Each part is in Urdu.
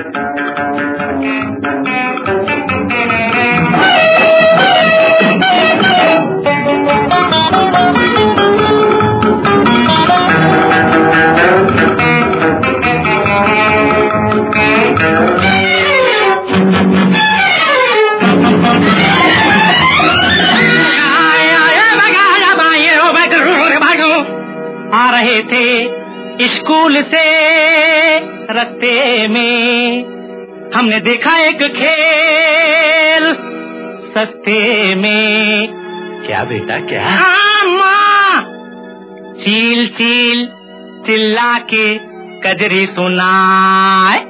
آ رہے تھے اسکول سے۔ رستے میں ہم نے دیکھا ایک کھیل سستے میں۔ کیا بیٹا کیا؟ ہاں، ماں۔ چیل چیل چلا کے کجری سنائے۔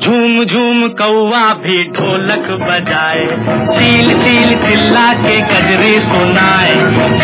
جھوم جھوم کوا بھی ڈھولک بجائے۔ چیل چیل چلا کے کجری سنائے۔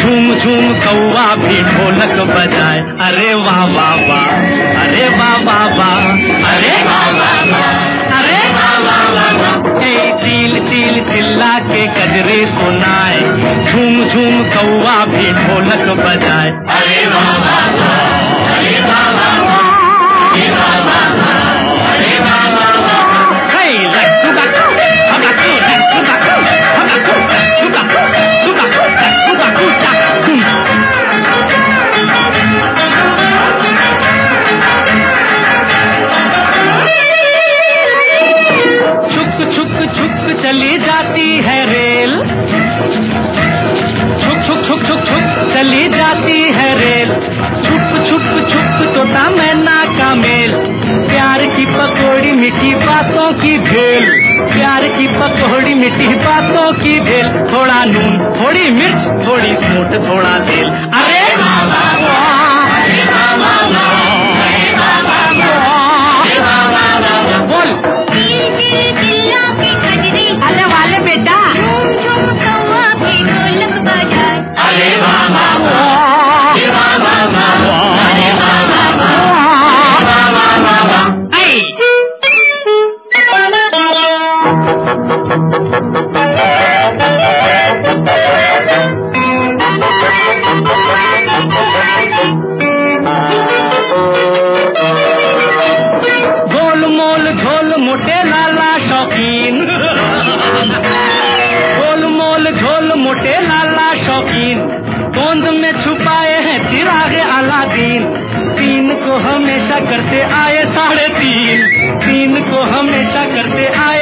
جھوم جھوم کوا بھی ڈھولک بجائے۔ ارے واہ واہ واہ۔ ارے بابا ارے بابا ارے واہ چیل چیل چلا کے کجرے سنائے، جھوم جھوم کوا بھی ڈھولک بجائے۔ جاتی ہے ریل۔ چھپ چھپ چھپ چھپ چھپ، چلی جاتی ہے ریل۔ چھپ چھپ چھپ تو نا کا میل۔ پیار کی پکوڑی میٹھی باتوں کی بھیل۔ پیار کی پکوڑی میٹھی باتوں کی بھیل۔ تھوڑا نون، تھوڑی مرچ، تھوڑی سوٹ، تھوڑا تیل۔ ارے! مول موٹے لالا شوقین۔ گول مول جھول موٹے لالا شوقین۔ گوند میں چھپائے ہیں چراغ اعلیٰ دین تین کو ہمیشہ کرتے آئے ساڑھے تین۔ تین کو ہمیشہ کرتے آئے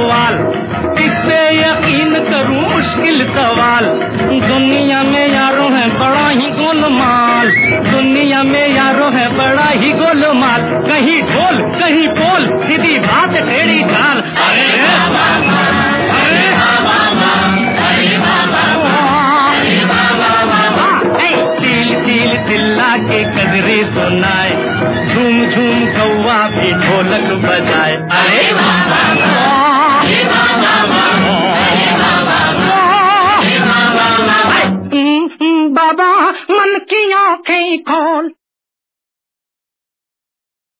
سوال، اس پہ یقین کروں مشکل سوال۔ دنیا میں یارو ہے بڑا ہی گول مال دنیا میں یارو ہے بڑا ہی گول مال کہیں ڈھول، کہیں بول سیدھی بات ٹھیڑی ڈال چیل چیل کے قدرے سنائے۔ جھوم جھوم کوا بھی ڈھولک بجائے۔ ارے ہاں۔ king of can't call.